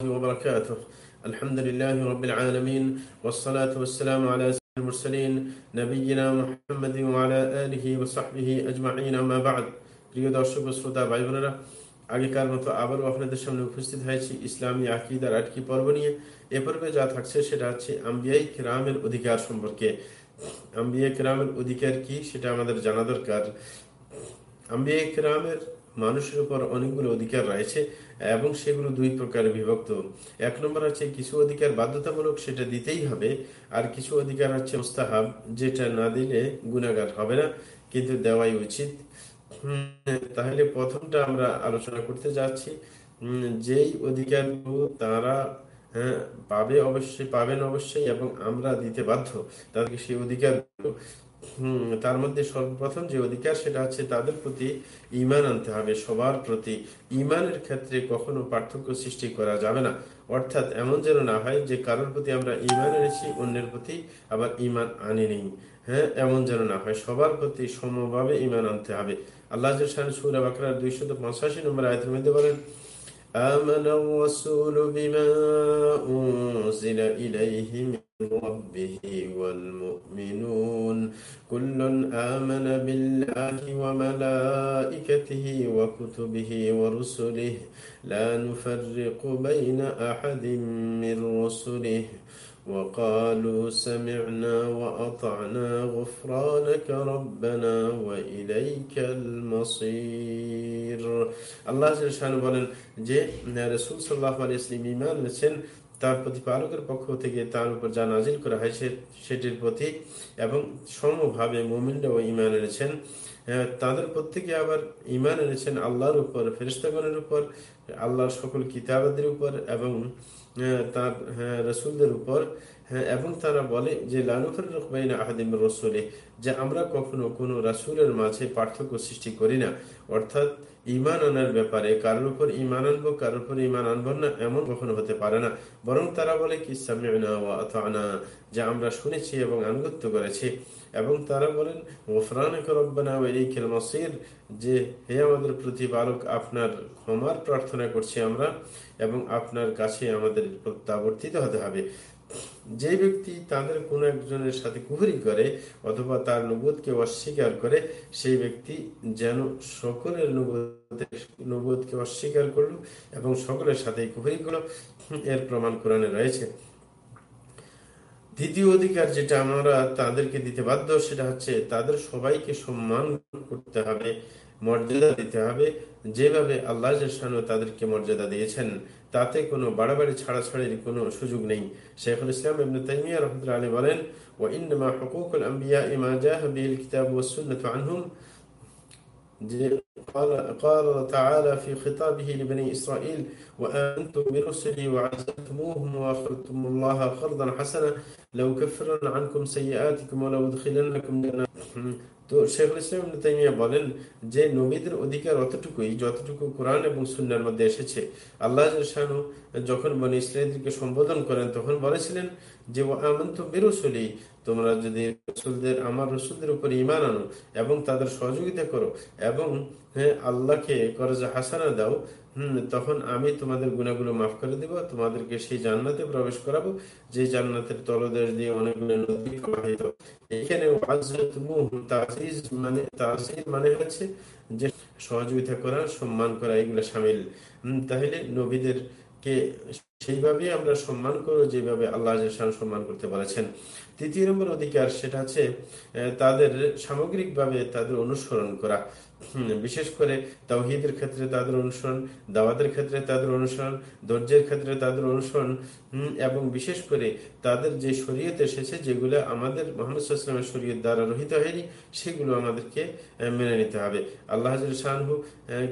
وبركاته الحمد لله رب العالمين والصلاة والسلام على سيد المرسلين نبينا محمد وعلى آله وصحبه أجمعين أما بعد প্রিয় দর্শক ও শ্রোতা ভাই বোনেরা আগেকার মতো আবারও আপনাদের সামনে উপস্থিত হয়েছি ইসলামী আকিদার আটটি পর্ব নিয়ে এ পর্বে যা থাকছে সেটা হচ্ছে আম্বিয়াই কেরামের অধিকার সম্পর্কে আম্বিয়া কেরামের অধিকার কি সেটা আমাদের জানা দরকার আম্বিয়া কেরামের মানুষের উপর অনেকগুলো অধিকার রয়েছে এবং সেগুলো দুই প্রকারে বিভক্ত। এক নম্বর হচ্ছে কিছু অধিকার বাধ্যতামূলক সেটা দিতেই হবে, আর কিছু অধিকার হচ্ছে মুস্তাহাব, যেটা না দিলে গুণাগার হবে না, কিন্তু দেওয়াই উচিত। তাহলে প্রথমটা আমরা আলোচনা করতে যাচ্ছি যেই অধিকারগুলো তারা হ্যাঁ পাবে অবশ্যই, পাবেন অবশ্যই এবং আমরা দিতে বাধ্য, তাদেরকে সেই অধিকার হম তার মধ্যে সর্বপ্রথম যে অধিকার সেটা হচ্ছে তাদের প্রতি ইমান আনতে হবে সবার প্রতি ইমানের ক্ষেত্রে কখনো পার্থক্য সৃষ্টি করা যাবে না অর্থাৎ এমন যেন না হয় যে কারোর প্রতি আমরা ইমান এনেছি অন্যের প্রতি আবার ইমান আনি নেই হ্যাঁ এমন যেন না হয় সবার প্রতি সমভাবে ইমান আনতে হবে আল্লাহ সুরা বাকরার দুইশত পঁচাশি নম্বর আয়তের মধ্যে বলেন آمن الرسول بما أنزل إليه من ربه والمؤمنون كل آمن بالله وملائكته وكتبه ورسله لا نفرق بين أحد من رسله وقالوا سمعنا وأطعنا غفرانك ربنا وإليك المصير আল্লাহ বলেন যে রসুল সাল্লাহ আলী ইসলিম ইমান এনেছেন তার প্রতিপালকের পক্ষ থেকে তার উপর যা নাজিল করা হয় সেটির প্রতি এবং সমভাবে মোমিনরাও ইমান এনেছেন তাদের প্রত্যেকে আবার ইমান এনেছেন আল্লাহর উপর ফেরিস্তাগণের উপর, আল্লাহর সকল কিতাবাদের উপর এবং তার রসুলদের উপর এবং তারা বলে যে লানুফের রকমাইনা আহাদিম রসুলে যে আমরা কখনো কোনো রাসুলের মাঝে পার্থক্য সৃষ্টি করি না। অর্থাৎ ইমান আনার ব্যাপারে কারোর উপর ইমান আনব, কারোর উপর ইমান আনব না, এমন কখনো হতে পারে না। বরং তারা বলে কি সামিনা যা আমরা শুনেছি এবং আনুগত্য করেছি। এবং তারা বলেন মসির যে হে আমাদের প্রতিপালক, আপনার ক্ষমার প্রার্থনা করছি আমরা এবং আপনার কাছে আমাদের প্রত্যাবর্তিত হতে হবে। যে ব্যক্তি তাদের কোন একজনের সাথে কুহুরি করে অথবা তার নবোধকে অস্বীকার করে, সেই ব্যক্তি যেন সকলের নবোধকে অস্বীকার করল এবং সকলের সাথে কুহুরি করল। এর প্রমাণ কোরআনে রয়েছে। দ্বিতীয় অধিকার যেটা আমরা তাদেরকে দিতে বাধ্য, সেটা হচ্ছে তাদের সবাইকে সম্মান করতে হবে, মর্যাদা দিতে হবে। যেভাবে আল্লাহ তাদেরকে মর্যাদা দিয়েছেন তাতে কোনো বাড়াবাড়ি ছাড়াছাড়ির কোনো সুযোগ নেই শেখুল ইসলাম ইবনে তাইমিয়া রহমতুল্লাহ আলী বলেন ও ইন্নামা হুকুকুল আম্বিয়া ইমা জাহ বিল কিতাব ওয়াস সুন্নাতু আনহুম قال قال تعالى في خطابه لبني إسرائيل وأنتم برسلي وعزتموهم وأخرتم الله قرضا حسنا لو كفرن عنكم سيئاتكم ولو ادخلنكم جنات তো শেখুল ইসলাম তাইমিয়া বলেন যে নবীদের অধিকার অতটুকুই, যতটুকু কোরআন এবং সুন্নার মধ্যে এসেছে। আল্লাহ শাহানু যখন বনে ইসলামদেরকে সম্বোধন করেন, তখন বলেছিলেন যে আমন্ত বেরোসলি, তোমরা যদি রসুলদের, আমার রসুলদের উপর ইমান আনো এবং তাদের সহযোগিতা করো এবং হ্যাঁ আল্লাহকে করজা হাসানা দাও তখন আমি তোমাদের গুণাগুলো মাফ করে দেব, তোমাদেরকে সেই জান্নাতে প্রবেশ করাবো, যে জান্নাতের তলদেশ দিয়ে অনেকগুলো নদী প্রবাহিত। এখানে মানে মানে হচ্ছে যে সহযোগিতা করা, সম্মান করা, এগুলো সামিল। তাহলে নবীদেরকে সেইভাবে আমরা সম্মান করব যেভাবে আল্লাহ সম্মান করতে বলেছেন। তৃতীয় নম্বর অধিকার সেটা হচ্ছে তাদের সামগ্রিকভাবে তাদের অনুসরণ করা। বিশেষ করে তাওহিদের ক্ষেত্রে তাদের অনুসরণ, দাওয়াতের ক্ষেত্রে তাদের অনুসরণ, ধৈর্যের ক্ষেত্রে তাদের অনুসরণ এবং বিশেষ করে তাদের যে শরীয়ত এসেছে, যেগুলো আমাদের মোহাম্মদ সাল্লামের শরীয়ত দ্বারা রহিত হয়নি, সেগুলো আমাদেরকে মেনে নিতে হবে। আল্লাহ শাহু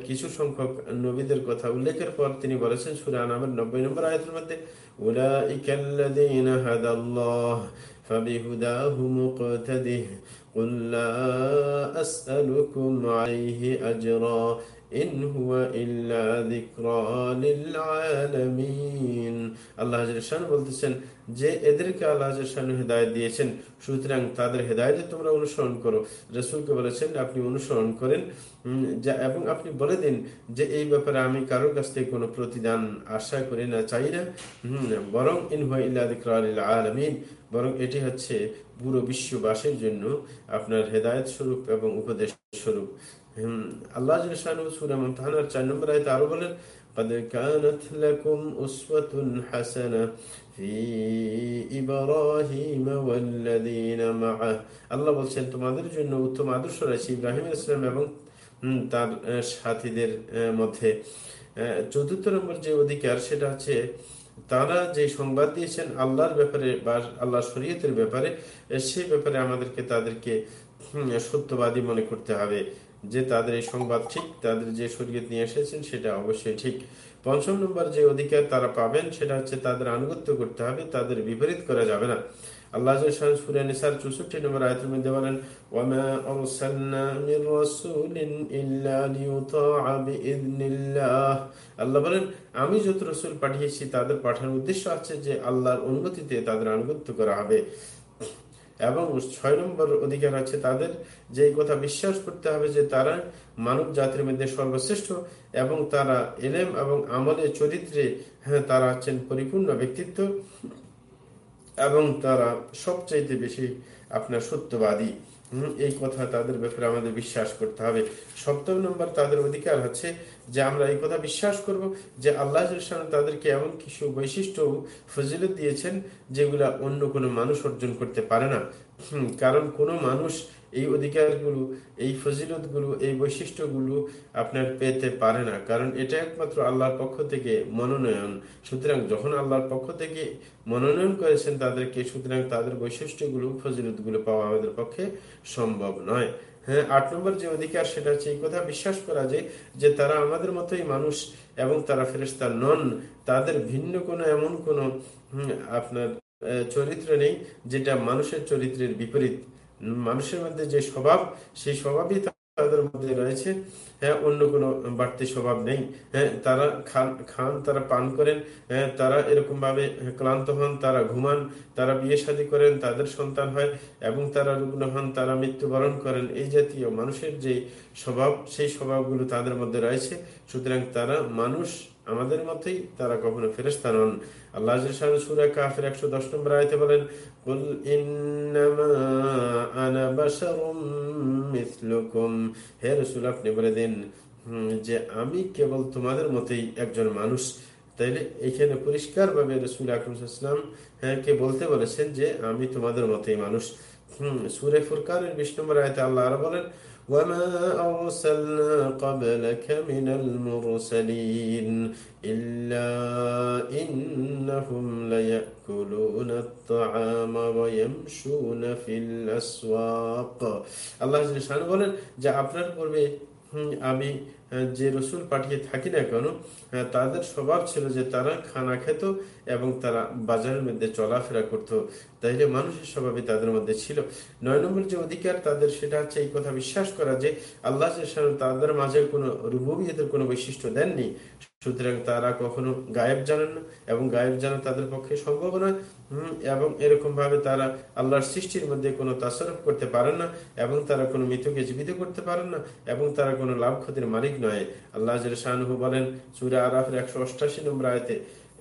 কিছু সংখ্যক নবীদের কথা উল্লেখের পর তিনি বলেছেন সুরান আমার নব্বই নম্বর آية المد أولئك الذين هدى الله فبهداه مقتده. قل لا أسألكم عليه أجرا ইন হুয়া ইল্লা যিকরা লিল আলামিন আল্লাহ শান বলতেছেন যে এদেরকে আল্লাহ শান হেদায়েত দিয়েছেন সুতরাং তাদের হেদায়েতে তোমরা অনুসরণ করো রসুলকে বলেছেন আপনি অনুসরণ করেন যা এবং আপনি বলে দিন যে এই ব্যাপারে আমি কারোর কাছ থেকে কোনো প্রতিদান আশা করি না চাই না বরং ইনহুয়া ইল্লা যিকরা লিল আলামিন বরং এটি হচ্ছে পুরো বিশ্ববাসীর জন্য আপনার হেদায়ত স্বরূপ এবং উপদেশ স্বরূপ আল্লাহ চার নম্বর আয়তে আরো বলেন قد كانت لكم أسوة حسنة في إبراهيم والذين معه আল্লাহ বলছেন তোমাদের জন্য উত্তম আদর্শ রয়েছে ইব্রাহিম ইসলাম এবং তার সাথীদের মধ্যে চতুর্থ নম্বর যে অধিকার সেটা হচ্ছে তারা যে সংবাদ দিয়েছেন আল্লাহর ব্যাপারে বা আল্লাহ শরীয়তের ব্যাপারে সেই ব্যাপারে আমাদেরকে তাদেরকে সত্যবাদী মনে করতে হবে যে তাদের এই সংবাদ ঠিক, তাদের যে শরীয়ত নিয়ে এসেছেন সেটা অবশ্যই ঠিক। পঞ্চম নম্বর যে অধিকার তারা পাবেন সেটা হচ্ছে তাদের আনুগত্য করতে হবে, তাদের বিপরীত করা যাবে না। আমি যত রসুল পাঠিয়েছি, তাদের পাঠানোর উদ্দেশ্য আছে যে আল্লাহর অনুমতিতে তাদের আনুগত্য করা হবে। এবং ছয় নম্বর অধিকার আছে তাদের, যে কথা বিশ্বাস করতে হবে যে তারা মানব জাতির মধ্যে সর্বশ্রেষ্ঠ এবং তারা এলেম এবং আমলে চরিত্রে হ্যাঁ তারা আছেন পরিপূর্ণ ব্যক্তিত্ব। এবং তারা সবচাইতে বেশি আপনার সত্যবাদী। এই কথা তাদের ব্যাপারে আমাদের বিশ্বাস করতে হবে। সপ্তম নম্বর তাদের অধিকার হচ্ছে যে আমরা এই কথা বিশ্বাস করব যে আল্লাহ তাদেরকে এমন কিছু বৈশিষ্ট্য ফজিলত দিয়েছেন যেগুলা অন্য কোনো মানুষ অর্জন করতে পারে না। কারণ কোনো মানুষ এই অধিকারগুলো, এই ফজিলতগুলো, এই বৈশিষ্ট্যগুলো আপনার পেতে পারে না। কারণ এটা একমাত্র আল্লাহর পক্ষ থেকে মনোনয়ন। সুতরাং যখন আল্লাহর পক্ষ থেকে মনোনয়ন করেছেন তাদেরকে, সুতরাং তাদের বৈশিষ্ট্যগুলো, ফজিলতগুলো পাওয়া আমাদের পক্ষে সম্ভব নয়। হ্যাঁ আট নম্বর যে অধিকার, সেটা হচ্ছে এই কথা বিশ্বাস করা যায় যে তারা আমাদের মতোই মানুষ এবং তারা ফেরেস্তা নন। তাদের ভিন্ন কোনো, এমন কোনো আপনার চরিত্র নেই, যেটা মানুষের চরিত্রের বিপরীত। মানুষের মধ্যে যে স্বভাব, সেই স্বভাবই তাদের মধ্যে রয়েছে। হ্যাঁ অন্য কোনো বাড়তি স্বভাব নেই। হ্যাঁ তারা খান খান, তারা পান করেন। হ্যাঁ তারা এরকম ভাবে ক্লান্ত হন, তারা ঘুমান, তারা বিয়ে শাদী করেন, তাদের সন্তান হয় এবং তারা রুগ্ন হন, তারা মৃত্যুবরণ করেন। এই জাতীয় মানুষের যে স্বভাব, সেই স্বভাবগুলো তাদের মধ্যে রয়েছে। সুতরাং তারা মানুষ আমাদের মতেই তারা কখনো ফেরেস্তা নন। আল্লাহ সুরা কাফের একশো দশ নম্বর আয়তে বলেন আনা বাশারুম মিথলুকুম হে রসুল, আপনি বলে দিন যে আমি কেবল তোমাদের মতেই একজন মানুষ। তাইলে এখানে পরিষ্কার ভাবে রসুল আকরমসাল্লাম হ্যাঁ কে বলতে বলেছেন যে, আমি তোমাদের মতেই মানুষ। হম, সুরে ফুরকানের বিশ নম্বর আয়তে আল্লাহ আর বলেন وما أرسلنا قبلك من المرسلين إلا إنهم ليأكلون الطعام ويمشون في الأسواق আল্লাহ বলেন যে আপনার পূর্বে আমি যে রসুল পাঠিয়ে থাকি না কেন তাদের স্বভাব ছিল যে তারা খানা খেত এবং তারা বাজারের মধ্যে চলাফেরা করত। তাইলে মানুষের স্বভাবে তাদের মধ্যে ছিল। নয় নম্বর যে অধিকার তাদের, সেটা হচ্ছে এই কথা বিশ্বাস করা যে আল্লাহ তাদের মাঝে কোনো রুবিয়তের কোনো বৈশিষ্ট্য দেননি। সুতরাং তারা কখনো গায়েব জানেন না এবং গায়েব জানা তাদের পক্ষে সম্ভব নয়। এবং এরকম ভাবে তারা আল্লাহর সৃষ্টির মধ্যে কোনো তাসরফ করতে পারেন না এবং তারা কোনো মৃত্যুকে জীবিত করতে পারেন না এবং তারা কোনো লাভ ক্ষতির মালিক নয়। আল্লাহ শাহু বলেন, সুরা আরাফের একশো অষ্টাশি নম্বর আয়তে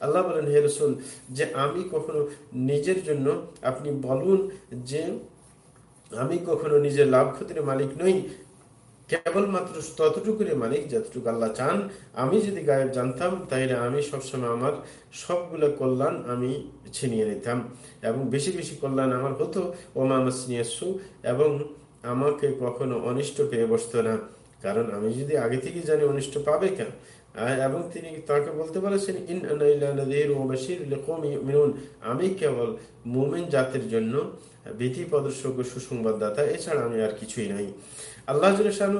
আল্লাহ বলেন, হে রসুল, যে আমি কখনো নিজের জন্য আপনি বলুন যে আমি কখনো নিজের লাভ ক্ষতির মালিক নই, কেবলমাত্র ততটুকুরে মালিক যতটুকু আল্লাহ চান। আমি যদি গায়েব জানতাম, তাহলে আমি সবসময় আমার সবগুলো কল্যাণ আমি ছিনিয়ে নিতাম এবং বেশি বেশি কল্যাণ আমার হতো। ওমামাসনিয়াসু এবং আমাকে কখনো অনিষ্ট পেয়ে বসতো না। কারণ আমি যদি আগে থেকে জানি অনিষ্ট পাবে কেন? এবং তিনি তাকে বলতে ইন আমি কেবল মুমিন জাতির জন্য ভীতি প্রদর্শক সুসংবাদদাতা, এছাড়া আমি আর কিছুই নাই। আল্লাহ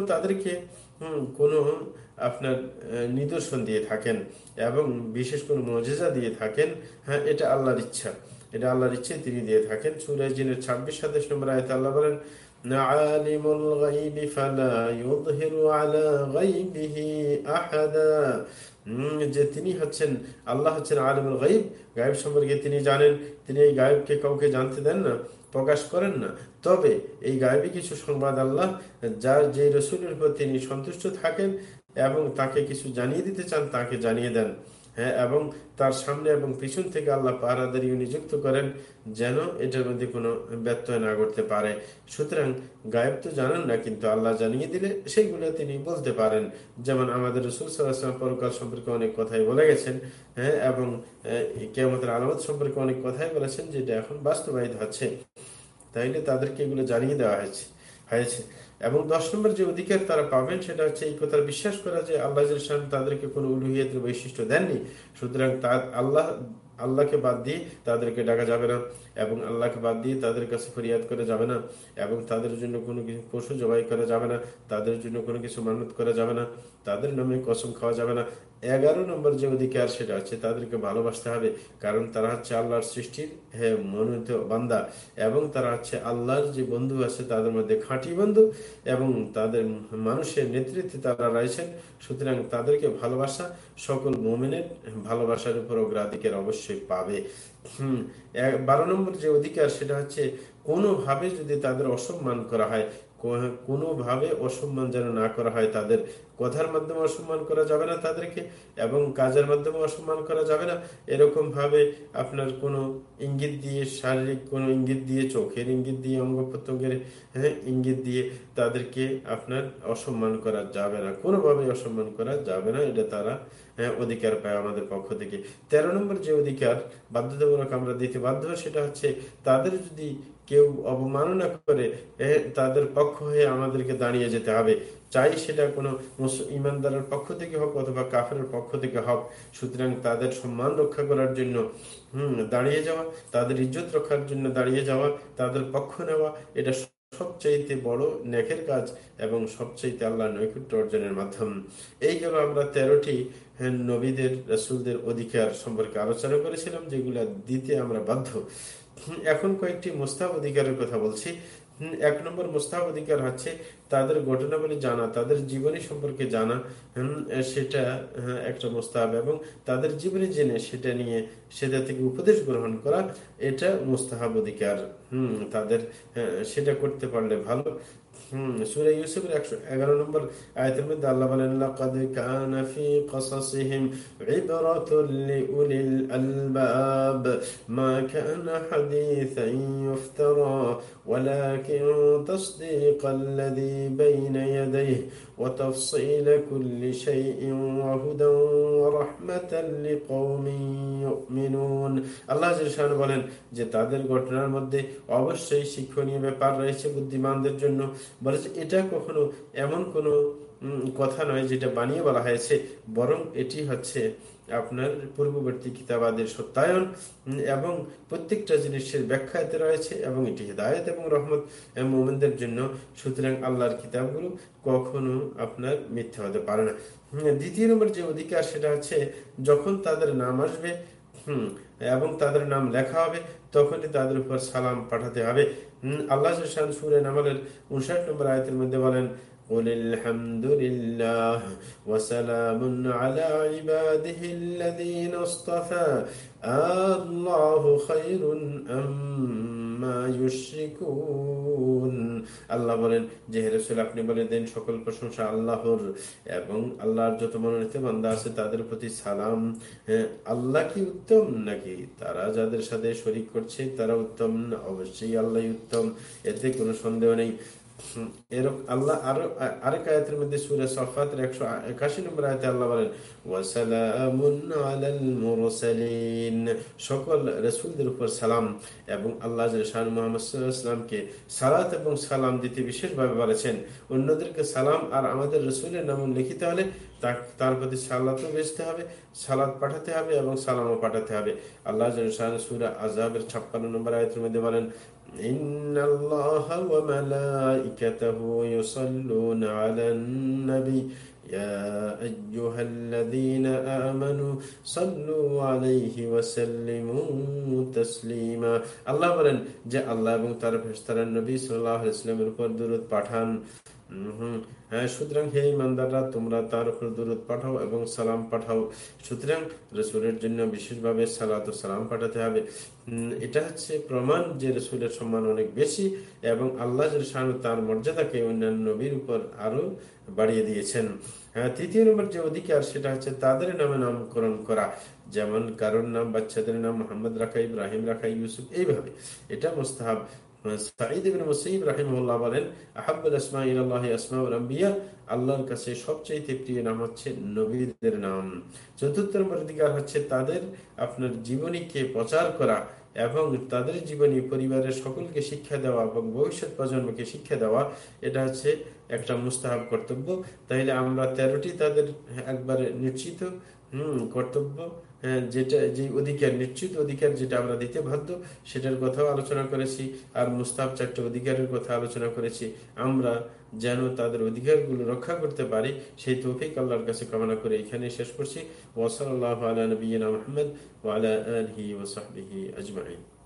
তাদেরকে কোনো আপনার নিদর্শন দিয়ে থাকেন এবং বিশেষ কোনো মজেজা দিয়ে থাকেন। হ্যাঁ এটা আল্লাহর ইচ্ছা। এটা আল্লাহর ইচ্ছে তিনি দিয়ে থাকেন। সুরাজ জিনের ছাব্বিশ সাতাশ নম্বর আয়ত আল্লাহ বলেন عالم الغيب فلا يظهر على غيبه أحدا যে তিনি হচ্ছেন আল্লাহ হচ্ছেন আলমুল গাইব গায়েব সম্পর্কে তিনি জানেন তিনি এই গায়েবকে কাউকে জানতে দেন না প্রকাশ করেন না তবে এই গায়েবী কিছু সংবাদ আল্লাহ যার যে রসুলের উপর তিনি সন্তুষ্ট থাকেন এবং তাকে কিছু জানিয়ে দিতে চান তাকে জানিয়ে দেন হ্যাঁ এবং তার সামনে এবং পিছন থেকে আল্লাহ পাহারাদারিও নিযুক্ত করেন যেন এটার মধ্যে কোনো ব্যত্যয় না করতে পারে। সুতরাং গায়েব তো জানেন না, কিন্তু আল্লাহ জানিয়ে দিলে সেইগুলো তিনি বলতে পারেন। যেমন আমাদের রসুল সাল্লাহাম পরকাল সম্পর্কে অনেক কথাই বলে গেছেন হ্যাঁ এবং কেমতের আলামত সম্পর্কে অনেক কথাই বলেছেন, যেটা এখন বাস্তবায়িত হচ্ছে। তাইলে তাদেরকে এগুলো জানিয়ে দেওয়া হয়েছে। হয়েছে। এবং দশ নম্বর যে অধিকার তারা পাবেন, সেটা হচ্ছে এই কথা বিশ্বাস করা যে আল্লাহ তাদেরকে কোনো উলুহিয়াতের বৈশিষ্ট্য দেননি। সুতরাং তার আল্লাহ, আল্লাহকে বাদ দিয়ে তাদেরকে ডাকা যাবে না এবং আল্লাহকে বাদ দিয়ে তাদের কাছে ফরিয়াদ করা যাবে না এবং তাদের জন্য কোনো কিছু পশু জবাই করা যাবে না, তাদের জন্য কোনো কিছু মানত করা যাবে না, তাদের নামে কসম খাওয়া যাবে না এগারো নম্বর যে অধিকার সেটা হচ্ছে তাদেরকে ভালোবাসতে হবে, কারণ তারা হচ্ছে আল্লাহর সৃষ্টির হ্যাঁ মনোনীত বান্দা, এবং তারা হচ্ছে আল্লাহর যে বন্ধু আছে তাদের মধ্যে খাঁটি বন্ধু, এবং তাদের মানুষের নেতৃত্বে তারা রয়েছেন। সুতরাং তাদেরকে ভালোবাসা সকল মোমেনের ভালোবাসার উপর অগ্রাধিকার অবশ্যই পাবে। হম বারো নম্বর যে অধিকার সেটা হচ্ছে কোনোভাবে যদি তাদের অসম্মান করা হয় কোনোভাবে অসম্মান যেন না করা হয় তাদের। কথার মাধ্যমে অসম্মান করা যাবে না তাদেরকে এবং কাজের মাধ্যমে অসম্মান করা যাবে না। এরকম ভাবে আপনার কোনো ইঙ্গিত দিয়ে, শারীরিক কোনো ইঙ্গিত দিয়ে, চোখের ইঙ্গিত দিয়ে অঙ্গ প্রত্যঙ্গের হ্যাঁ ইঙ্গিত দিয়ে তাদেরকে আপনার অসম্মান করা যাবে না। কোনোভাবে অসম্মান করা যাবে না। এটা তারা হ্যাঁ অধিকার পায় আমাদের পক্ষ থেকে। তেরো নম্বর যে অধিকার বাধ্যতামূলক আমরা দিতে বাধ্য সেটা হচ্ছে তাদের যদি কেউ অবমাননা করে তাদের পক্ষ হয়ে আমাদেরকে দাঁড়িয়ে যেতে হবে। চাই সেটা কোনো ইমানদারের পক্ষ থেকে হোক অথবা কাফের পক্ষ থেকে হোক। সুতরাং তাদের সম্মান রক্ষা করার জন্য হম দাঁড়িয়ে যাওয়া তাদের ইজ্জত রক্ষার জন্য দাঁড়িয়ে যাওয়া তাদের পক্ষ নেওয়া এটা সবচাইতে বড় নেখের কাজ এবং সবচাইতে আল্লাহ নৈকুট্য অর্জনের মাধ্যম। এই গেল আমরা তেরোটি হ্যাঁ, নবীদের রসুলদের অধিকার সম্পর্কে আলোচনা করেছিলাম যেগুলা দিতে আমরা বাধ্য। এখন কয়েকটি মোস্তাব অধিকারের কথা বলছি। এক নম্বর মোস্তাব অধিকার হচ্ছে তাদের ঘটনাবলী জানা, তাদের জীবনী সম্পর্কে জানা। সেটা একটা মোস্তাব এবং তাদের জীবনী জেনে সেটা নিয়ে সেটা থেকে উপদেশ গ্রহণ করা, এটা মোস্তাহাব অধিকার। হম, তাদের সেটা করতে পারলে ভালো। হম সুরে ইউসুফের একশো এগারো নম্বর আয়তের মধ্যে আল্লাহ বলেন লাকাদ কানা ফি قصصهم عبرة لأولي الألباب ما كان حديثا يفترى ولكن تصديق الذي بين يديه وتفصيل كل شيء وهدى ورحمة لقوم يؤمنون আল্লাহ জিরশান বলেন যে তাদের ঘটনার মধ্যে অবশ্যই শিক্ষণীয় ব্যাপার রয়েছে বুদ্ধিমানদের জন্য বলেছে এটা কখনো এমন কোনো কথা নয় যেটা বানিয়ে বলা হয়েছে, বরং এটি হচ্ছে আপনার পূর্ববর্তী কিতাবাদের সত্যায়ন এবং প্রত্যেকটা জিনিসের ব্যাখ্যাতে রয়েছে, এবং এটি হেদায়ত এবং রহমত মোমেনদের জন্য। সুতরাং আল্লাহর কিতাবগুলো কখনো আপনার মিথ্যা হতে পারে না। দ্বিতীয় নম্বর যে অধিকার, সেটা হচ্ছে যখন তাদের নাম আসবে, হম এবং তাদের নাম লেখা হবে তখনই তাদের উপর সালাম পাঠাতে হবে আল্লাহ সুরে নামালের উনষাট নম্বর আয়তের মধ্যে বলেন قل الحمد لله وسلام على عباده الذين اصطفى الله خير أما يشركون আল্লাহ বলেন যে হেরসুল আপনি বলে দেন সকল প্রশংসা আল্লাহর এবং আল্লাহর যত মনোনীত বান্দা আছে তাদের প্রতি সালাম। হ্যাঁ, আল্লাহ কি উত্তম নাকি? তারা যাদের সাথে শরিক করছে তারা উত্তম অবশ্যই আল্লাহ উত্তম এতে কোনো সন্দেহ নেই। সকল রসুলদের উপর সালাম এবং আল্লাহ সালাত এবং সালাম দিতে বিশেষভাবে বলেছেন। অন্যদেরকে সালাম আর আমাদের রসুলের নাম লিখিতে হলে তার প্রতি সালাতও বেচতে হবে সালাদ পাঠাতে হবে এবং সালামও পাঠাতে হবে। আল্লাহ সুরা আজাবের ছাপ্পান্ন নম্বর আয়তের মধ্যে বলেন إن الله وملائكته يصلون على النبي يا أيها الذين آمنوا صلوا عليه وسلموا تسليما আল্লাহ বলেন যে আল্লাহ এবং তার ফেরেশতারা নবী সাল্লাল্লাহু আলাইহি ওয়াসাল্লামের উপর দরুদ পাঠান হ্যাঁ প্রমাণ যে রসুলের সম্মান অনেক বেশি এবং আল্লাহ তার মর্যাদাকে অন্যান্য নবীর উপর আরও বাড়িয়ে দিয়েছেন। হ্যাঁ তৃতীয় নম্বর যে অধিকার, সেটা হচ্ছে তাদের নামে নামকরণ করা। যেমন কারোর নাম, বাচ্চাদের নাম, মোহাম্মদ রাখা, ইব্রাহিম রাখা, ইউসুফ, এইভাবে। এটা মোস্তাহাব। আল্লাহর কাছে প্রিয় নাম হচ্ছে তাদের আপনার জীবনীকে প্রচার করা এবং তাদের জীবনী পরিবারের সকলকে শিক্ষা দেওয়া এবং ভবিষ্যৎ প্রজন্মকে শিক্ষা দেওয়া। এটা হচ্ছে একটা মুস্তাহাব কর্তব্য। তাইলে আমরা তেরোটি তাদের একবারে নিশ্চিত, হম, কর্তব্য। যেটা, যে অধিকার নিশ্চিত, অধিকার যেটা আমরা দিতে বাধ্য, সেটার কথাও আলোচনা করেছি। আর মুস্তাফ চারটে অধিকারের কথা আলোচনা করেছি। আমরা যেন তাদের অধিকারগুলো রক্ষা করতে পারি, সেই তৌফিক আল্লাহর কাছে কামনা করে এখানে শেষ করছি। ওসল আল্লাহ আলা নবীনা ওয়ালা আলহি ওসাহি আজমাই